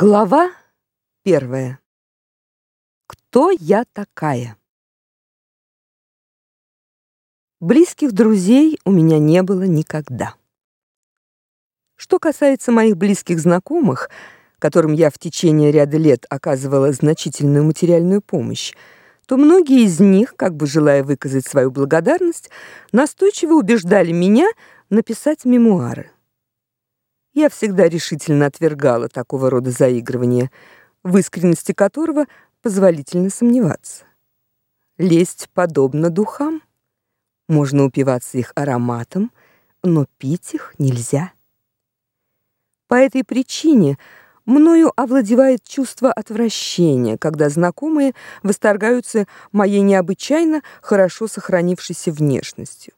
Глава первая. Кто я такая? Близких друзей у меня не было никогда. Что касается моих близких знакомых, которым я в течение ряда лет оказывала значительную материальную помощь, то многие из них, как бы желая выказать свою благодарность, настойчиво убеждали меня написать мемуары. Я всегда решительно отвергала такого рода заигрывания, в искренности которого позволительно сомневаться. Лесть подобно духам. Можно упиваться их ароматом, но пить их нельзя. По этой причине мною овладевает чувство отвращения, когда знакомые восторгаются моей необычайно хорошо сохранившейся внешностью,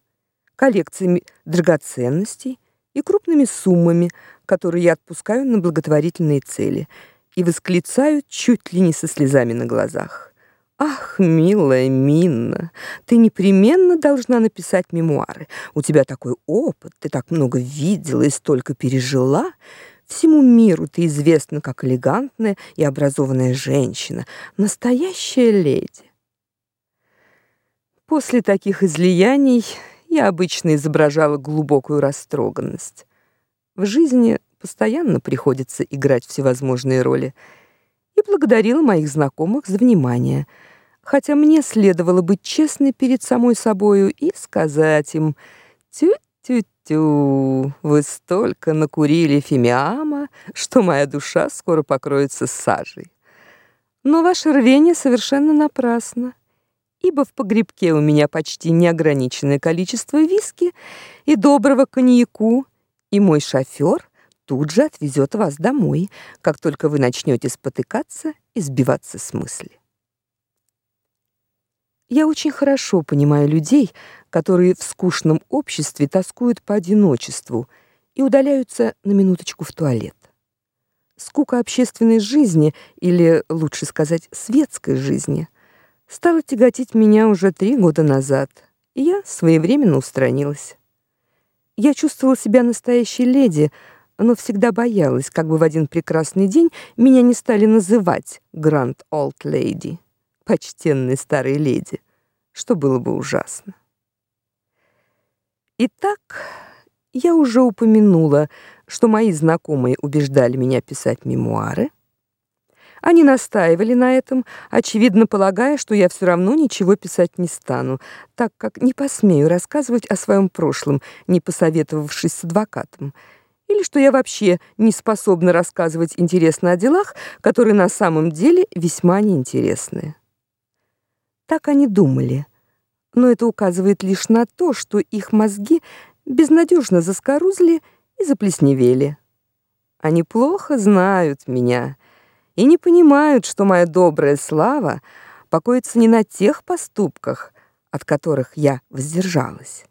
коллекциями драгоценностей, и крупными суммами, которые я отпускаю на благотворительные цели, и восклицаю чуть ли не со слезами на глазах. Ах, милая Минна, ты непременно должна написать мемуары. У тебя такой опыт, ты так много видела и столько пережила. Всему миру ты известна как элегантная и образованная женщина, настоящая леди. После таких излияний я обычно изображала глубокую растроганность. В жизни постоянно приходится играть всевозможные роли. И благодарила моих знакомых за внимание, хотя мне следовало быть честной перед самой собою и сказать им: "Тю-тю-тю, вы столько накурили фимиама, что моя душа скоро покроется сажей". Но ваше рвение совершенно напрасно ибо в погребке у меня почти неограниченное количество виски и доброго коньяку, и мой шофер тут же отвезет вас домой, как только вы начнете спотыкаться и сбиваться с мысли. Я очень хорошо понимаю людей, которые в скучном обществе тоскуют по одиночеству и удаляются на минуточку в туалет. Скука общественной жизни, или лучше сказать, светской жизни — стала тяготить меня уже три года назад, и я своевременно устранилась. Я чувствовала себя настоящей леди, но всегда боялась, как бы в один прекрасный день меня не стали называть Grand Old Lady, почтенной старой леди, что было бы ужасно. Итак, я уже упомянула, что мои знакомые убеждали меня писать мемуары, они настаивали на этом, очевидно полагая, что я все равно ничего писать не стану, так как не посмею рассказывать о своем прошлом, не посоветовавшись с адвокатом, или что я вообще не способна рассказывать интересно о делах, которые на самом деле весьма неинтересны. Так они думали, но это указывает лишь на то, что их мозги безнадежно заскорузли и заплесневели. Они плохо знают меня и не понимают, что моя добрая слава покоится не на тех поступках, от которых я воздержалась.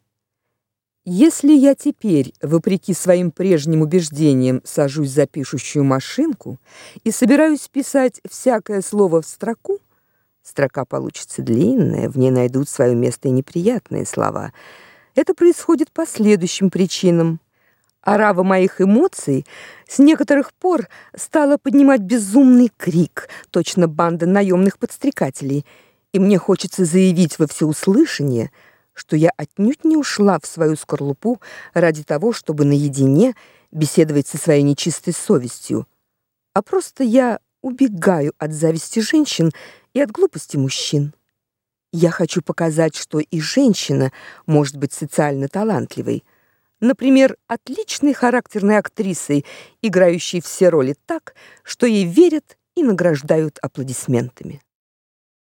Если я теперь, вопреки своим прежним убеждениям, сажусь за пишущую машинку и собираюсь писать всякое слово в строку, строка получится длинная, в ней найдут свое место и неприятные слова. Это происходит по следующим причинам. Орава моих эмоций с некоторых пор стала поднимать безумный крик, точно банда наемных подстрекателей, и мне хочется заявить во всеуслышание, что я отнюдь не ушла в свою скорлупу ради того, чтобы наедине беседовать со своей нечистой совестью, а просто я убегаю от зависти женщин и от глупости мужчин. Я хочу показать, что и женщина может быть социально талантливой, например, отличной характерной актрисой, играющей все роли так, что ей верят и награждают аплодисментами.